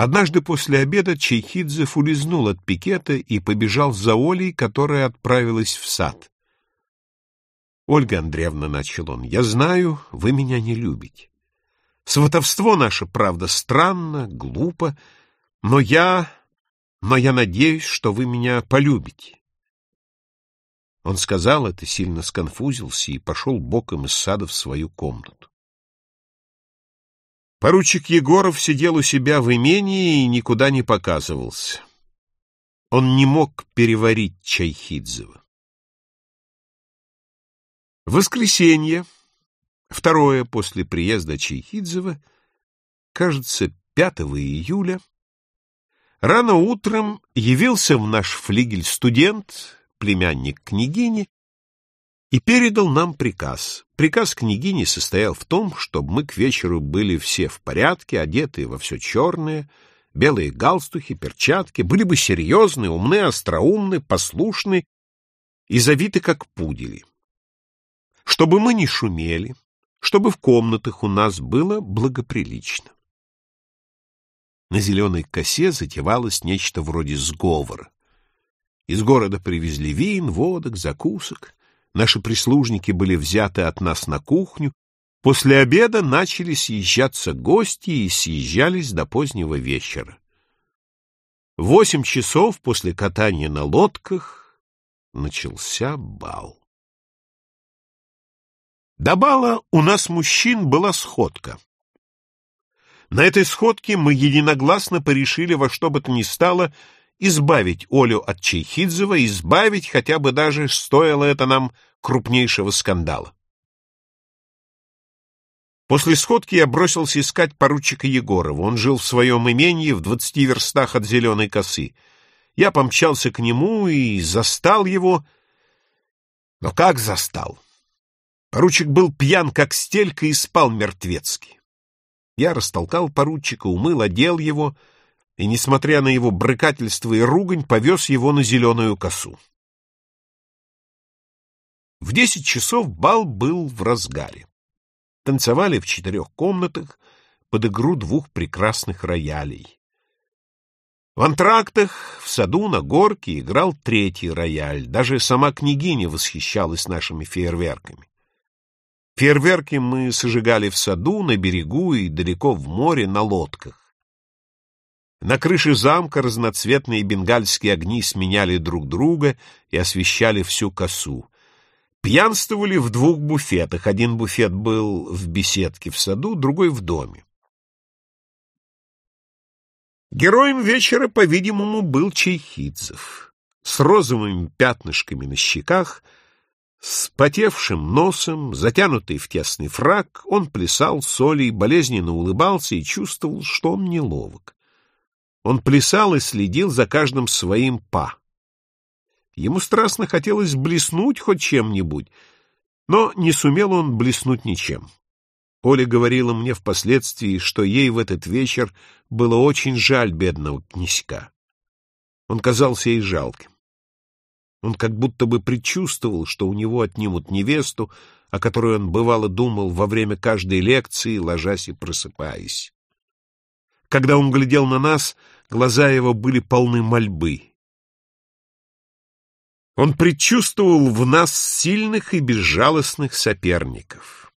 Однажды после обеда Чайхидзев улизнул от пикета и побежал за Олей, которая отправилась в сад. «Ольга Андреевна», — начал он, — «я знаю, вы меня не любите. Сватовство наше, правда, странно, глупо, но я... но я надеюсь, что вы меня полюбите». Он сказал это, сильно сконфузился и пошел боком из сада в свою комнату. Поручик Егоров сидел у себя в имении и никуда не показывался. Он не мог переварить Чайхидзева. Воскресенье, второе после приезда Чайхидзева, кажется, 5 июля, рано утром явился в наш флигель студент, племянник княгини, и передал нам приказ. Приказ княгини состоял в том, чтобы мы к вечеру были все в порядке, одетые во все черное, белые галстухи, перчатки, были бы серьезны, умны, остроумны, послушны и завиты, как пудели. Чтобы мы не шумели, чтобы в комнатах у нас было благоприлично. На зеленой косе затевалось нечто вроде сговора. Из города привезли вин, водок, закусок. Наши прислужники были взяты от нас на кухню. После обеда начали съезжаться гости и съезжались до позднего вечера. Восемь часов после катания на лодках начался бал. До бала у нас, мужчин, была сходка. На этой сходке мы единогласно порешили во что бы то ни стало — избавить Олю от Чайхидзева, избавить хотя бы даже стоило это нам крупнейшего скандала. После сходки я бросился искать поручика Егорова. Он жил в своем имении в двадцати верстах от Зеленой косы. Я помчался к нему и застал его. Но как застал? Поручик был пьян, как стелька, и спал мертвецки. Я растолкал поручика, умыл, одел его — и, несмотря на его брыкательство и ругань, повез его на зеленую косу. В десять часов бал был в разгаре. Танцевали в четырех комнатах под игру двух прекрасных роялей. В антрактах, в саду, на горке играл третий рояль. Даже сама княгиня восхищалась нашими фейерверками. Фейерверки мы сожигали в саду, на берегу и далеко в море на лодках. На крыше замка разноцветные бенгальские огни сменяли друг друга и освещали всю косу. Пьянствовали в двух буфетах. Один буфет был в беседке в саду, другой в доме. Героем вечера, по-видимому, был Чайхидзев. С розовыми пятнышками на щеках, с потевшим носом, затянутый в тесный фраг, он плясал солей, болезненно улыбался и чувствовал, что он неловок. Он плясал и следил за каждым своим па. Ему страстно хотелось блеснуть хоть чем-нибудь, но не сумел он блеснуть ничем. Оля говорила мне впоследствии, что ей в этот вечер было очень жаль бедного князька. Он казался ей жалким. Он как будто бы предчувствовал, что у него отнимут невесту, о которой он бывало думал во время каждой лекции, ложась и просыпаясь. Когда он глядел на нас, глаза его были полны мольбы. Он предчувствовал в нас сильных и безжалостных соперников.